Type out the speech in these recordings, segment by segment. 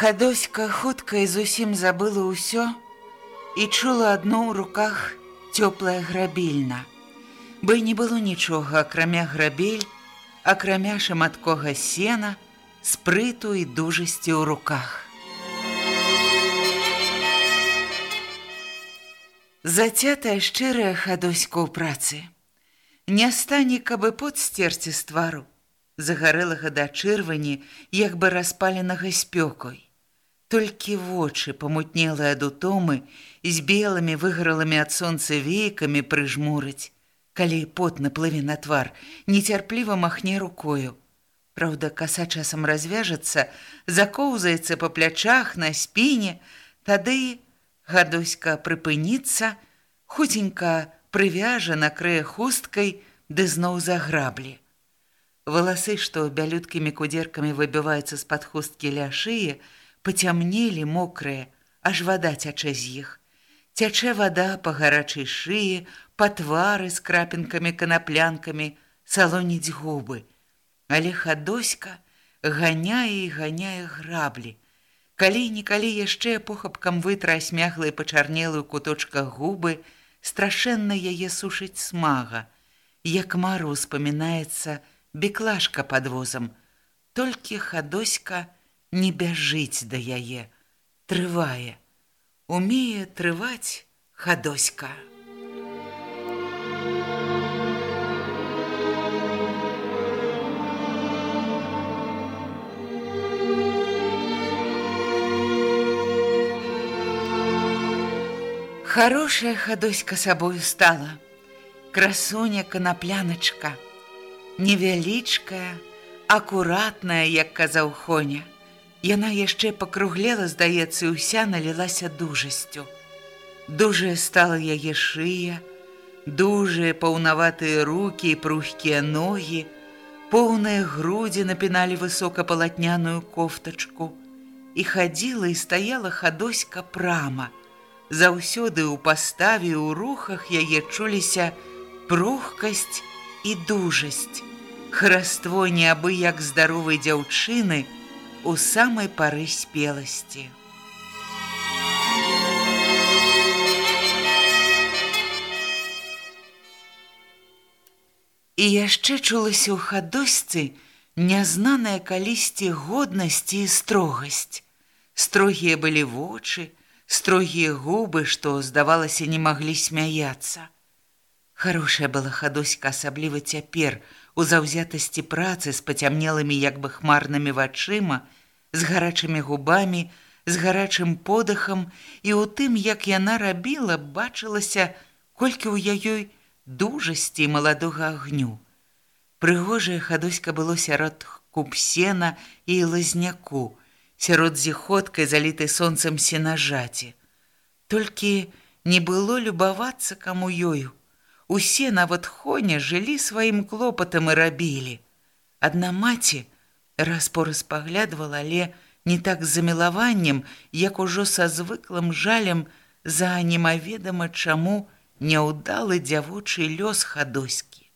Хадоська хутка і зусім забыла ўсё і чула адно ў руках цёплая грабільна. Бы не было нічога, акрамя грабель, акрамя шаматкога сена, спрыту і дужасці ў руках. Зацятая шчырая хадоська ў працы. Не стане, каб і пот сцерці з твару, загарэлага да чырвані, як бы распаленага спёкой. Толькі вочы, памутнелыя ад утомы, з белымі выгаралымі ад сонца вейкамі прыжмурыць. Калі пот наплыве на твар, нецярпліва махне рукою. Праўда, каса часам развяжацца, закоўзаецца па плячах на спіне, тады гадоська прыпыніцца, хуценька прывяжа накрые хусткай, ды зноў заграблі. Валасы, што бялюткімі кудзеркамі выбіваюцца з-пад хусткі ля шыі, пацямнелі мокрыя, аж вада цячэ з іх. Цячэ вада па гарачай шыі, па твары з крапінкамі канаплянкамі, салоніць губы. Але хадоська ганяе і ганяе граблі. Калі-нікалі яшчэ похапкам вытра смяглыя пачарнелую куточка губы, страшэнна яе сушыць смага. Як мару успамінаецца беклашка пад возам. Толькі хадоська, не бяжыць да яе, трывае, умее трываць хадоська. Хорошая хадоська сабою стала, красуня канапляначка, невялічкая, акуратная, як казаў Хоня. Яна яшчэ пакруглела, здаецца, і ўся налілася дужасцю. Дужая стала яе шыя, дужыя паўнаватыя рукі і прухкія ногі, поўныя грудзі напіналі высокапалатняную кофтачку і хадзіла і стаяла хадоська прама. Заўсёды ў паставе ў рухах яе чуліся прухкасць і дужасць. Хараство неабы як здаровай дзяўчыны, у самай пары спеласці. І яшчэ чулася ў хадосьцы нязнаная калісьці годнасці і строгасць. Строгія былі вочы, строгія губы, што, здавалася, не маглі смяяцца. Харошая была хадоська асабліва цяпер, у заўзятасці працы з пацямнелымі як бы хмарнымі вачыма, з гарачымі губамі, з гарачым подыхам і ў тым, як яна рабіла, бачылася, колькі ў яёй дужасці маладога агню. Прыгожая хадоська было сярод купсена і лазняку, сярод зіходкай залітай сонцам сенажаці. Толькі не было любавацца каму ёю, Усе нават хоня жылі сваім клопатам і рабілі. Адна маці раз пораз паглядвала, але не так з замілаваннем, як ужо са звыклым жалем за немаведама чаму няўдалы дзявочы лёс хадоські.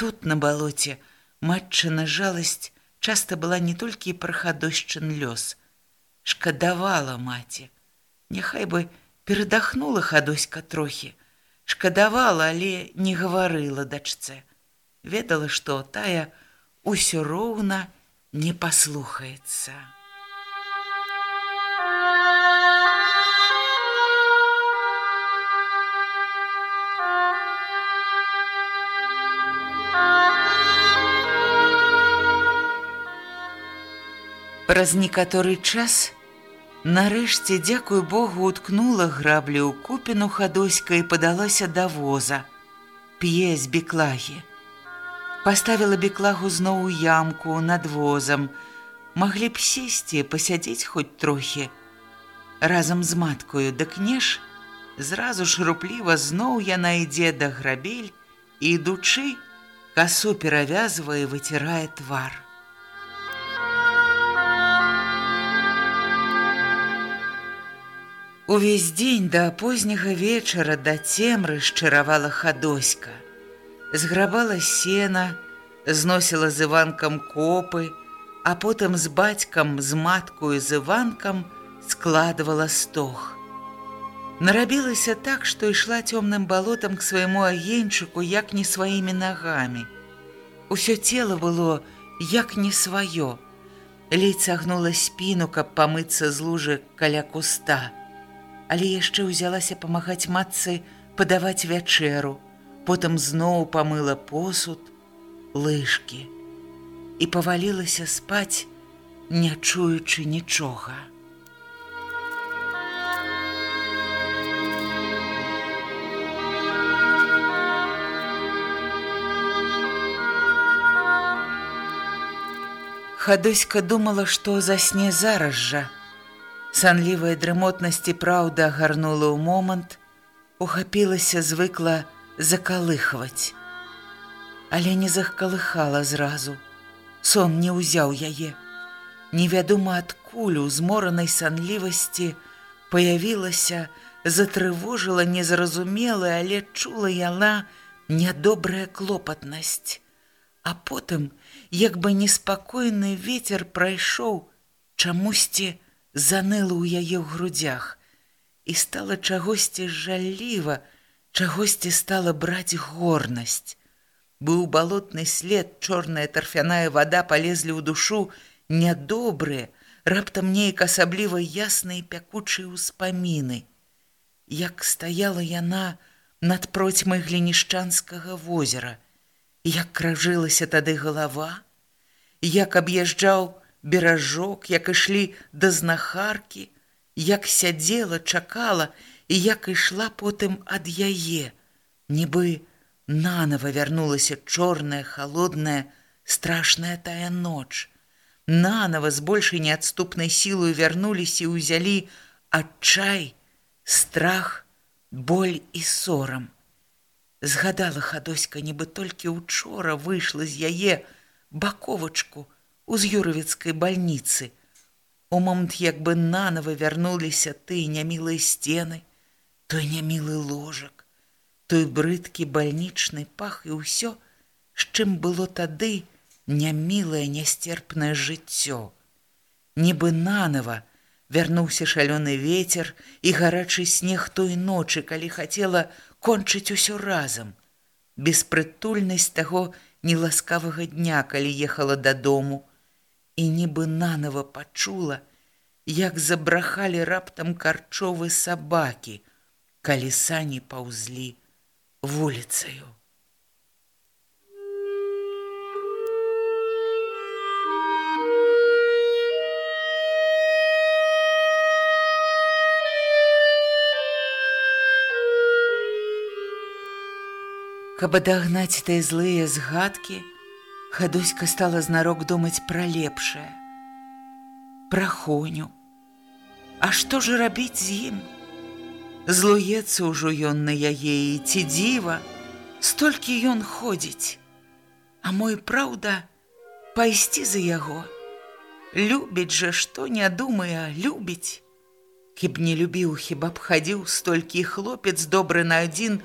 Тут на балоце матчына жаласць часта была не толькі прахадошчын лёс. Шкадавала маці. Няхай бы перадахнула хадоська трохі, шкадавала, але не гаварыла дачцэ. ведала, што тая ўсё роўна не паслухаецца. Праз некаторы час, нарэшце, дзякую Богу, уткнула граблі ў купіну хадоська і падалася да воза, п'е з беклагі. Паставіла беклагу зноў у ямку над возам, маглі б сесці, пасядзець хоць трохі. Разам з маткою да кнеж, зразу ж рупліва зноў яна ідзе да грабель і, ідучы, касу перавязвае, выцірае твар. Увесь дзень да позняга вечара да цемры шчыравала хадоська. Зграбала сена, зносіла з іванкам копы, а потым з бацькам, з маткою з іванкам складвала стог. Нарабілася так, што ішла цёмным балотам к свайму агеньчыку, як не сваімі нагамі. Усё цело было як не сваё. Лей цягнула спіну, каб памыцца з лужы каля куста але яшчэ ўзялася памагаць матцы падаваць вячэру, потым зноў памыла посуд, лыжкі і павалілася спаць, не чуючы нічога. Хадоська думала, што засне зараз жа, Санлівая дрымотнасці праўда гарнула ў момант, ухапілася звыкла закалыхваць. Але не захкалыхала зразу. Сон не ўзяў яе. Невядома адкуль у зморанай санлівасці паявілася, затрывожыла незразумелая, але чула яна нядобрая клопатнасць. А потым, як бы неспакойны ветер прайшоў, чамусьці, заныла ў яе ў грудях і стала чагосьці жалліва, чагосьці стала браць горнасць. Быў балотны след, чорная тарфяная вада палезлі ў душу нядобрыя, раптам неяк асабліва ясныя пякучыя ўспаміны. Як стаяла яна над процьмай глінішчанскага возера, як кражылася тады галава, як аб'язджаў, беражок, як ішлі да знахаркі, як сядзела, чакала і як ішла потым ад яе, нібы нанова вярнулася чорная, холодная, страшная тая ноч. Нанова з большай неадступнай сілою вярнуліся і ўзялі адчай, страх, боль і сорам. Згадала хадоська, нібы толькі учора выйшла з яе баковачку, у з'юравіцкай бальніцы. У момант як бы нанова вярнуліся ты нямілыя сцены, той нямілы ложак, той брыдкі бальнічны пах і ўсё, з чым было тады нямілае нястерпнае жыццё. Нібы нанова вярнуўся шалёны ветер і гарачы снег той ночы, калі хацела кончыць усё разам. Беспрытульнасць таго неласкавага дня, калі ехала дадому, і нібы нанова пачула, як забрахалі раптам карчовы сабакі, калі сані паўзлі вуліцаю. Каб адагнаць тыя злыя згадкі, Хадуська стала знарок думаць пра лепшае. Пра хоню. А што ж рабіць з ім? Злуецца ўжо ён на яе і ці дзіва, столькі ён ходзіць. А мой праўда, пайсці за яго. Любіць жа, што не думае, любіць. Кіб не любіў, хіба б хадзіў столькі хлопец добры на адзін,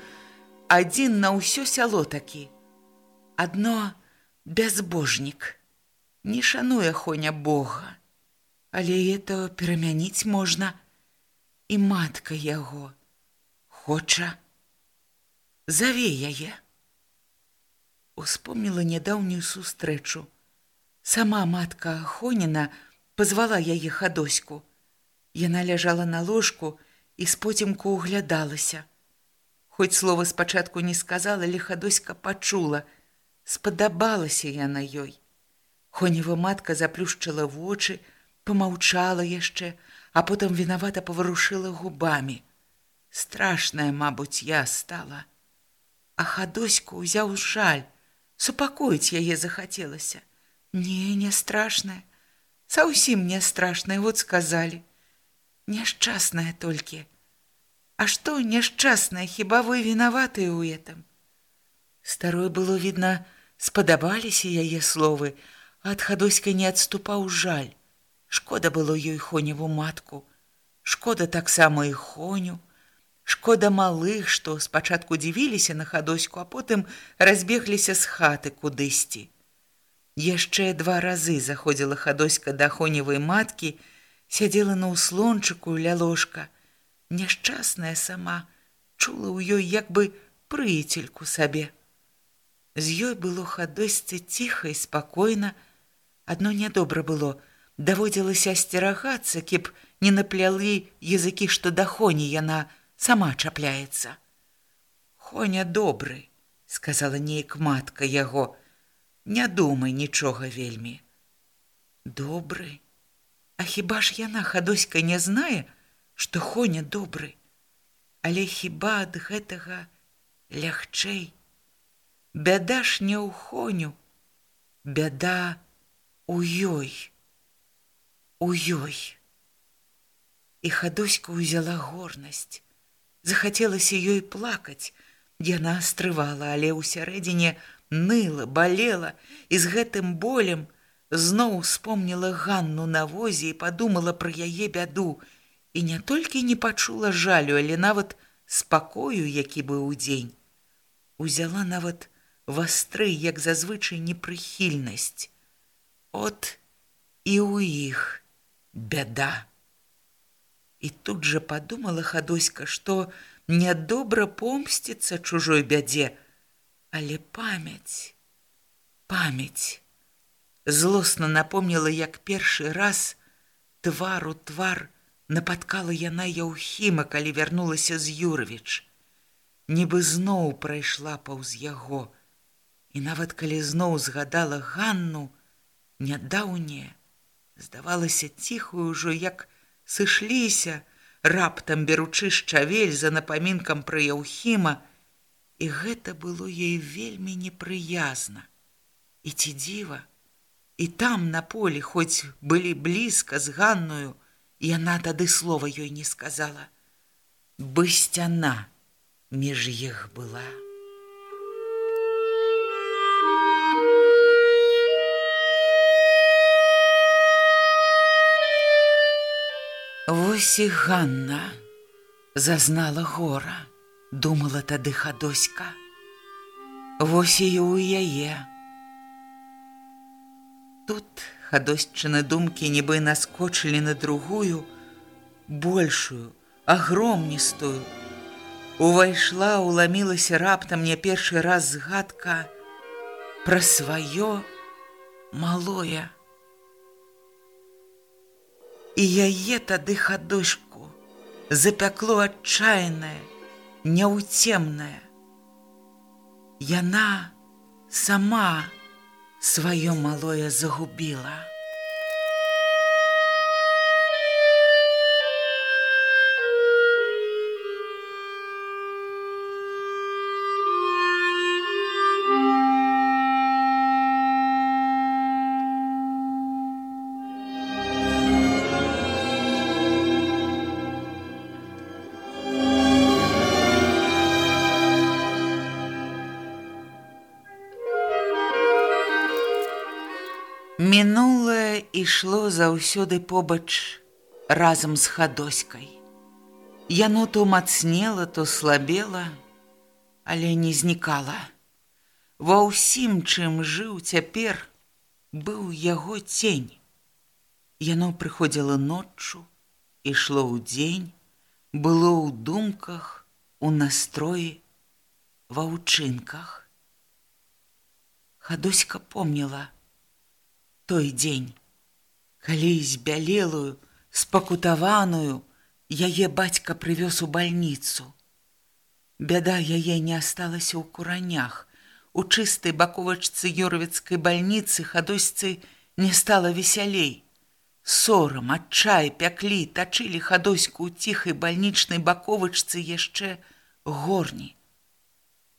адзін на ўсё сяло такі. Адно, бязбожнік, не шануе хоня Бога, але это перамяніць можна і матка яго хоча заве яе. успомніла нядаўнюю сустрэчу. Сама матка Ахоніна пазвала яе хадоську. Яна ляжала на ложку і споцемку углядалася. Хоць слова спачатку не сказала, лихадоська пачула, спадабалася яна ёй. Хонева матка заплюшчыла вочы, помаўчала яшчэ, а потым вінавата паварушыла губамі. Страшная, мабуць, я стала. А хадоську ўзяў жаль, супакоіць яе захацелася. Не, не страшная, Саўсім не страшная, вот сказалі. Няшчасная толькі. А што няшчасная, хіба вы вінаватыя ў этом? Старой было відна, спадабаліся яе словы, ад хадоська не адступаў жаль. Шкода было ёй хоневу матку. Шкода таксама і хоню. Шкода малых, што спачатку дзівіліся на хадоську, а потым разбегліся з хаты кудысьці. Яшчэ два разы заходзіла хадоська да хоневай маткі, сядзела на ўслончыку ля ложка. Няшчасная сама чула ў ёй як бы прыцельку сабе. З ёй было хадосьцы ціха і спакойна, адно нядобра было, даводзілася асцерагацца, кеп не наплялы языкі, што да хоні яна сама чапляецца. Хоня добры, сказала неяк матка яго, не думай нічога вельмі. Добры, А хіба ж яна хадоська не знае, што хоня добры, Але хіба ад гэтага лягчэй. Бяда ж не ў хоню, бяда у ёй у ёй. І хадоська ўзяла горнасць. Захацелася ёй плакаць. Яна стрывала, але ў сярэдзіне ныла, балела і з гэтым болем зноў успомніла Ганну на возе і падумала пра яе бяду і не толькі не пачула жалю, але нават спакою, які быў удзень. Узяла нават вастры, як зазвычай непрыхільнасць. От і ў іх бяда. І тут жа падумала хадоська, што нядобра помсціцца чужой бядзе, але памяць, памяць злосна напомніла, як першы раз твару твар напаткала яна яўхіма, калі вярнулася з Юрвіч. Нібы зноў прайшла паўз яго. І нават калі зноў згадала Ганну, нядаўнее, здавалася ціхую ўжо як сышліся раптам беручы шчавель за напамінкам пра яўхіма. І гэта было ей вельмі непрыязна. І ці дзіва? І там на полі хоць былі блізка з ганную яна тады слова ёй не сказала. Бы сцяна між іх была Вось і Ганна зазнала гора, думала тады хадоська. Вось і у яе. Тут хадосчыны думкі нібы наскочылі на другую, большую, агромністую. Увайшла, уламілася раптам не першы раз згадка пра сваё малое і яе тады хадочку запякло адчаянае, няўцемнае. Яна сама сваё малое загубіла. Заўсёды побач разам з хадоськай. Яно то мацнела, то слабела, але не знікала. Ва ўсім, чым жыў цяпер, быў яго цень. Яно прыходзіла ноччу, ішло ў дзень, было ў думках, у настроі, ва ўчынках. Хадоська помніла той дзень, калі збялелую, спакутаваную, яе бацька прывёз у бальніцу. Бяда яе не асталася ў куранях. У чыстай баковачцы юрвецкай бальніцы хадосьцы не стала весялей. Сорам, адчай, пяклі, тачылі хадоську ў ціхай бальнічнай баковачцы яшчэ горні.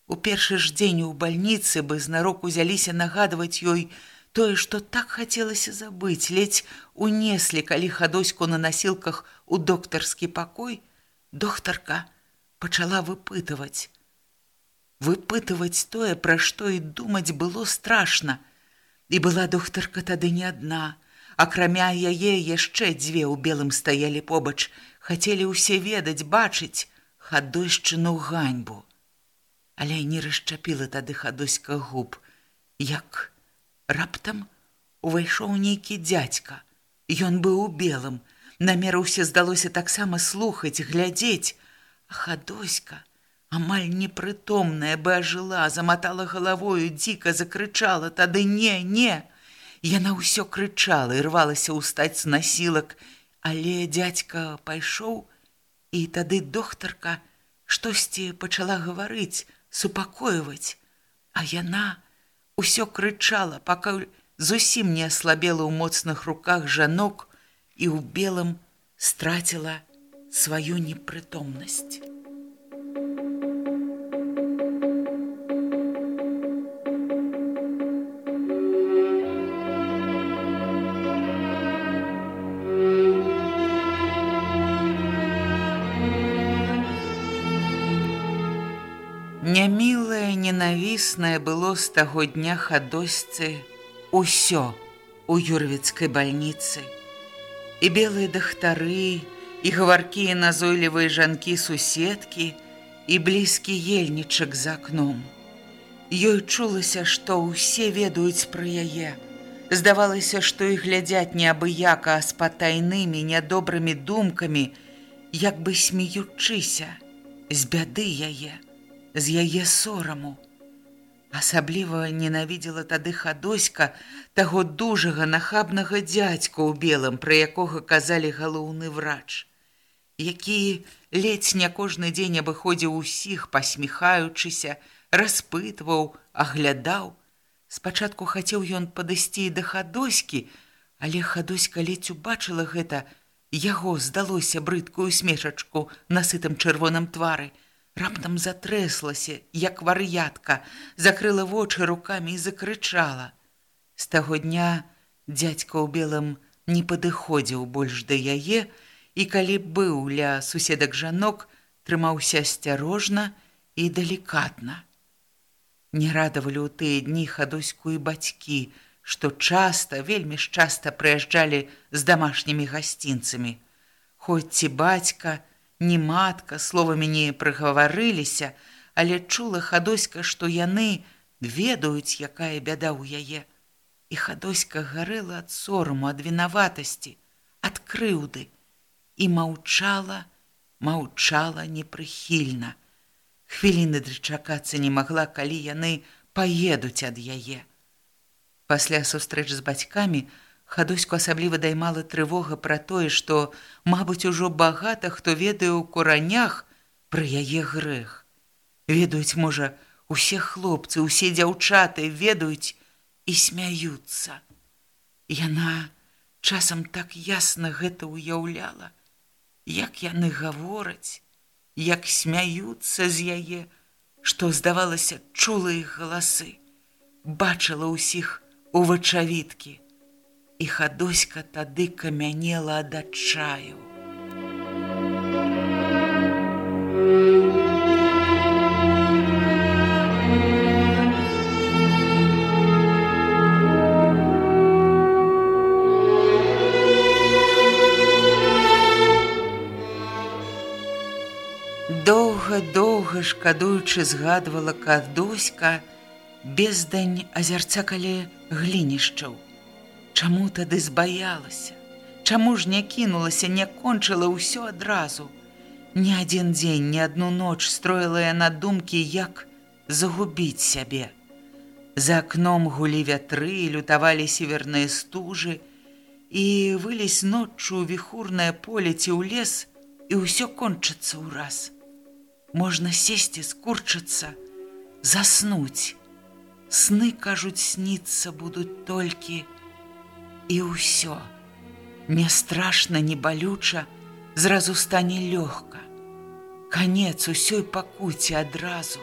У першы ж дзень у бальніцы бы знарок узяліся нагадваць ёй тое, што так хацелася забыць, ледзь унеслі, калі хадоську на насілках у доктарскі пакой, доктарка пачала выпытваць. Выпытваць тое, пра што і думаць было страшна. І была доктарка тады не адна. Акрамя яе яшчэ дзве ў белым стаялі побач, хацелі ўсе ведаць, бачыць хадойшчыну ганьбу але не расчапіла тады хадоська губ, як раптам увайшоў нейкі дзядзька. Ён быў у белым, намерыўся здалося таксама слухаць, глядзець, хадоська, амаль непрытомная бы ажыла, заматала галавою, дзіка закрычала, тады не, не. Яна ўсё крычала і рвалася ўстаць з насілак, але дзядзька пайшоў, і тады доктарка штосьці пачала гаварыць, супакойваць, а яна ўсё крычала, пакуль зусім не аслабела ў моцных руках жанок і ў белым страціла сваю непрытомнасць. Ненавіснае было з таго дня хадосьцы ўсё у юрвецкай бальніцы. І белыя дахтары, і гаваркія назойлівыя жанкі суседкі, і блізкі ельнічак за акном. Ёй чулася, што ўсе ведаюць пра яе. Здавалася, што і глядзяць неабыяка з патайнымі нядобрымі думкамі, як бы смеючыся з бяды яе з яе сораму. Асабліва ненавідзела тады хадоська таго дужага нахабнага дзядзька ў белым, пра якога казалі галоўны врач, які ледзь не кожны дзень абыходзіў усіх, пасміхаючыся, распытваў, аглядаў. Спачатку хацеў ён падысці да хадоські, але хадоська ледзь убачыла гэта, яго здалося брыдкую смешачку на сытым чырвоным твары, раптам затрэслася, як вар'ятка, закрыла вочы рукамі і закрычала. З таго дня дзядзька ў белым не падыходзіў больш да яе, і калі быў ля суседак жанок, трымаўся асцярожна і далікатна. Не радавалі ў тыя дні хадоську і бацькі, што часта, вельмі ж часта прыязджалі з дамашнімі гасцінцамі. Хоць ці бацька, ні матка словамі не прыгаварыліся, але чула хадоська, што яны ведаюць, якая бяда ў яе. І хадоська гарэла ад сораму, ад вінаватасці, ад крыўды і маўчала, маўчала непрыхільна. Хвіліны дрычакацца не магла, калі яны паедуць ад яе. Пасля сустрэч з бацькамі, Хадоську асабліва даймала трывога пра тое, што, мабыць, ужо багата хто ведае ў куранях пра яе грэх. Ведаюць, можа, усе хлопцы, усе дзяўчаты ведаюць і смяюцца. Яна часам так ясна гэта ўяўляла, як яны гавораць, як смяюцца з яе, што здавалася чула іх галасы, бачыла ўсіх у вачавіткі і хадоська тады камянела ад адчаю. Доўга-доўга шкадуючы згадвала кадоська, бездань азярца каля глінішчаў. Чаму тады збаялася? Чаму ж не кінулася, не кончыла ўсё адразу? Ні адзін дзень, ні адну ноч строіла яна думкі, як загубіць сябе. За акном гулі вятры, лютавалі северныя стужы, і вылезь ноччу ў віхурнае поле ці ў лес, і ўсё кончыцца ўраз. Можна сесці, скурчыцца, заснуць. Сны, кажуць, сніцца будуць толькі і ўсё. Не страшна, не балюча, зразу стане лёгка. Канец усёй пакуці адразу.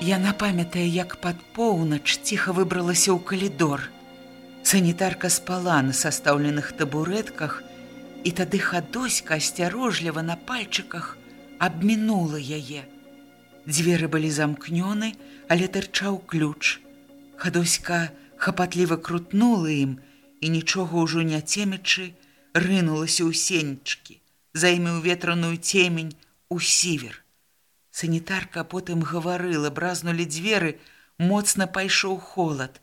Яна памятае, як пад поўнач ціха выбралася ў калідор. Санітарка спала на састаўленых табурэтках, і тады хадоська асцярожліва на пальчыках абмінула яе. Дзверы былі замкнёны, але тырчаў ключ. Хадоська хапатліва крутнула ім і нічога ўжо не цемячы, рынулася ў сенечкі, займеў ветраную цемень у сівер. Санітарка потым гаварыла, бразнулі дзверы, моцна пайшоў холад.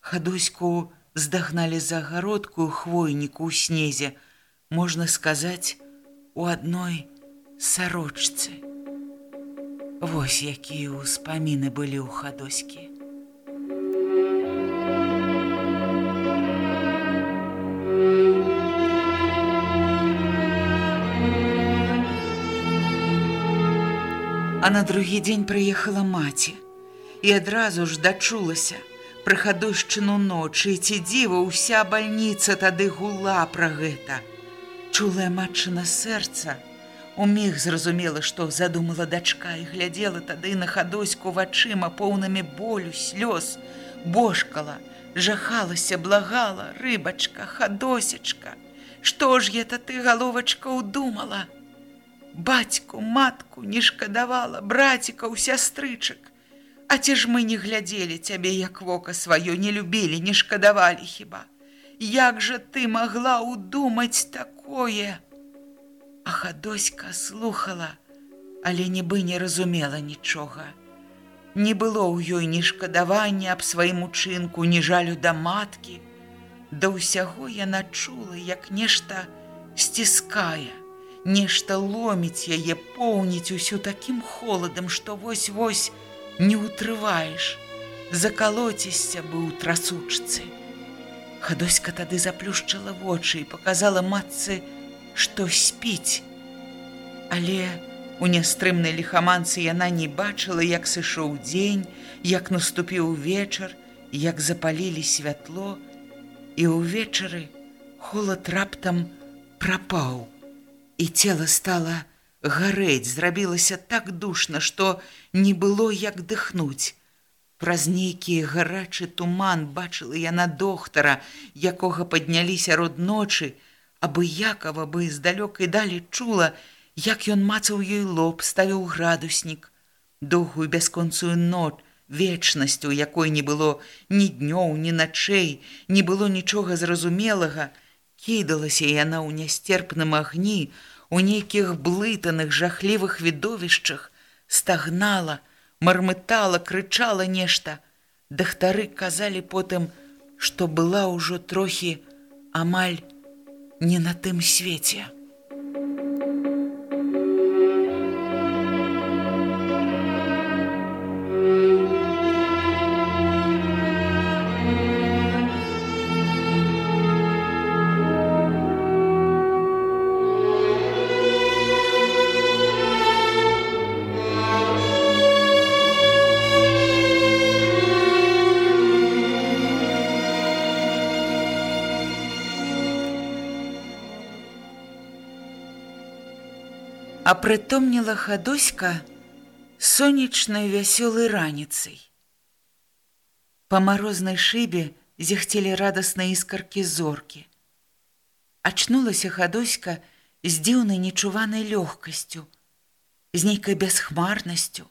Хадуську здагналі за агародку хвойніку ў снезе, можна сказаць, у адной сарочцы. Вось якія ўспаміны былі ў хадоські. А на другі дзень прыехала маці і адразу ж дачулася пры хадушчыну ночы ці дзіва ўся бальніца тады гула пра гэта. Чулая матчына сэрца уміг зразумела, што задумала дачка і глядзела тады на хадоську вачыма поўнымі болю слёз, бошкала, жахалася, благала, рыбачка, хадосечка. Што ж гэта ты галовачка ўдумала? бацьку, матку не шкадавала, браціка ў сястрычак. А ці ж мы не глядзелі цябе, як вока сваё не любілі, не шкадавалі хіба. Як жа ты магла ўдумаць такое? А хадоська слухала, але нібы не разумела нічога. Не было ў ёй ні шкадавання аб сваім учынку, ні жалю да маткі. Да ўсяго яна чула, як нешта сціскае. Нешта ломіць яе поўніць усю такім холадам, што вось-вось не ўтрываеш, закалоцішся быў трасучцы. Хадоська тады заплюшчыла вочы і показала матцы, што спіць. Але у нястрымнай ліхаманцы яна не бачыла, як сышоў дзень, як наступіў вечар, як запалілі святло, і ўвечары холад раптам прапаў і цела стала гарэць, зрабілася так душна, што не было як дыхнуць. Праз нейкі гарачы туман бачыла яна доктара, якога падняліся род ночы, абы якава бы здалёк і далі чула, як ён мацаў ёй лоб, ставіў градуснік, доўгую бясконцую нот, вечнасцю, якой не было ні днёў, ні начэй, не было нічога зразумелага, кідалася яна ў нястерпным агні, у нейкіх блытаных жахлівых відовішчах, стагнала, мармытала, крычала нешта. Дахтары казалі потым, што была ўжо трохі амаль не на тым свеце. Апрытомніла хадоська сонечнай вясёлай раніцай. Па марознай шыбе зяхцелі радасныя іскаркі зоркі. Ачнулася хадоська з дзіўнай нечуванай лёгкасцю, з нейкай бясхмарнасцю.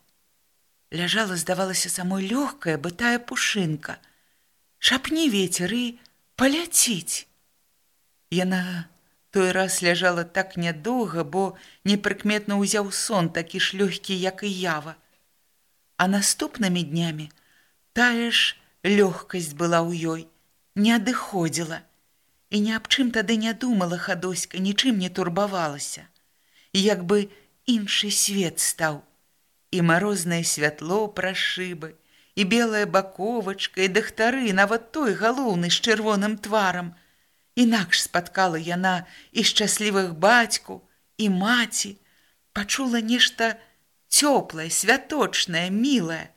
Ляжала, здавалася самой лёгкая бытая пушынка. Шапні вецер і паляціць. Яна той раз ляжала так нядоўга, бо непрыкметна ўзяў сон такі ж лёгкі, як і ява. А наступнымі днямі тая ж лёгкасць была ў ёй, не адыходзіла. І ні аб чым тады не думала хадоська, нічым не турбавалася. Як бы іншы свет стаў. І марознае святло праз шыбы, і белая баковачка, і дахтары, нават той галоўны з чырвоным тварам. Інакш спаткала яна і шчаслівых бацьку, і маці, пачула нешта цёплае, святочнае, мілае.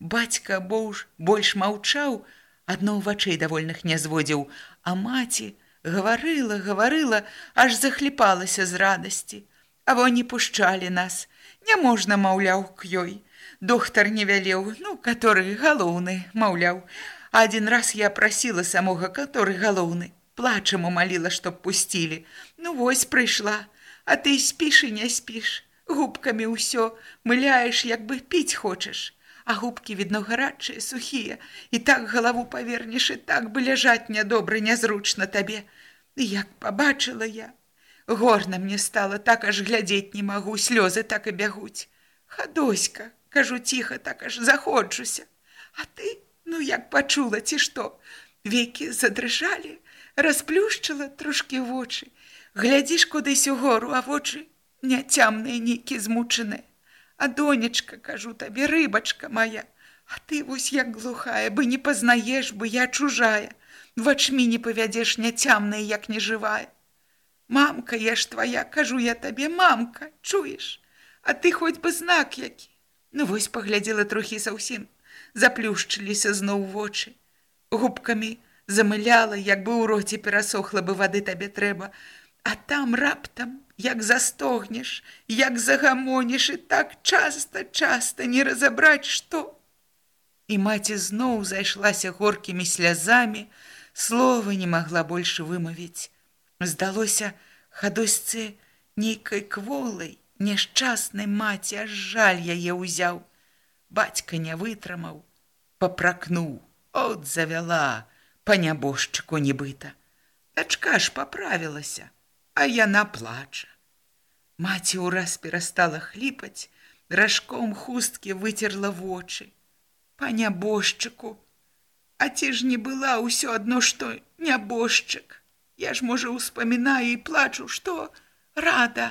Бацька боўж больш маўчаў, адно вачэй давольных не зводзіў, а маці гаварыла, гаварыла, аж захліпалася з радасці. А во не пушчалі нас, не можна, маўляў, к ёй. Доктар не вялеў, ну, который галоўны, маўляў. Адзін раз я прасіла самога, который галоўны. Плачам умаліла, чтоб пусцілі. Ну вось прыйшла, А ты спіш і не спіш. Губкамі ўсё мыляеш, як бы піць хочаш. А губкі відно гарачыя, сухія, і так галаву павернеш і так бы ляжаць нядобра, нязручна табе. І як пабачыла я, Горна мне стала, так аж глядзець не магу, слёзы так і бягуць. Хадоська, кажу ціха, так аж заходжуся. А ты, ну як пачула ці што? Векі задрыжалі, расплюшчыла трошкі вочы. Глядзіш кудысь у гору, а вочы няцямныя нейкі змучаныя. А донечка, кажу табе, рыбачка моя, А ты вось як глухая, бы не пазнаеш бы я чужая. Вачмі не павядзеш няцямная, як не жывая. Мамка, я ж твоя, кажу я табе, мамка, чуеш, А ты хоць бы знак які. Ну вось паглядзела трохі заўсім, заплюшчыліся зноў вочы. Губкамі замыляла, як бы ў роце перасохла бы вады табе трэба, А там раптам, як застогнеш, як загамоніш і так часта, часта не разабраць што. І маці зноў зайшлася горкімі слязамі, слова не магла больш вымавіць. Здалося хадосьцы нейкай кволай, няшчаснай маці аж жаль яе ўзяў. Бацька не вытрымаў, папракнуў, от завяла па нябожчыку нібыта. Дачка ж паправілася, а яна плача. Маці ўраз перастала хліпаць, ражком хусткі выцерла вочы. Па нябожчыку, А ці ж не была ўсё адно, што нябожчык. Я ж можа успамінаю і плачу, што рада,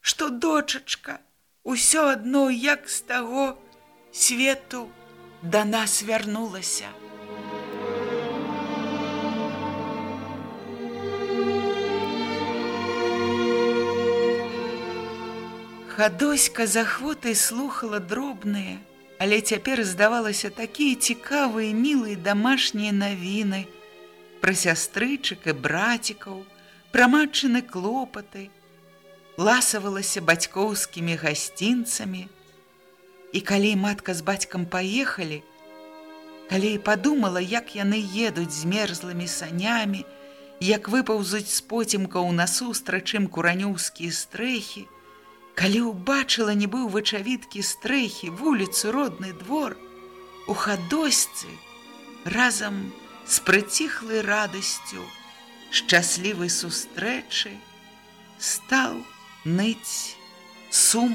што дочачка, усё адно як з таго свету да нас вярнулася. Хадоська з ахвотай слухала дробныя, але цяпер здавалася такія цікавыя мілыя дамашнія навіны, пра сястрычак і брацікаў, пра матчыны клопаты, ласавалася бацькоўскімі гасцінцамі. І калі матка з бацькам паехалі, калі і падумала, як яны едуць з мерзлымі санямі, як выпаўзуць з поцемкаў насустрачым куранюўскія стрэхі, калі ўбачыла нібы ў вычавіткі стрэхі, вуліцу родны двор, у хадосьцы разам з прыціхлай радасцю, шчаслівай сустрэчы, стаў ныць сум,